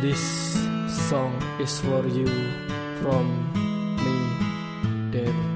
This song is for you from me, Dave.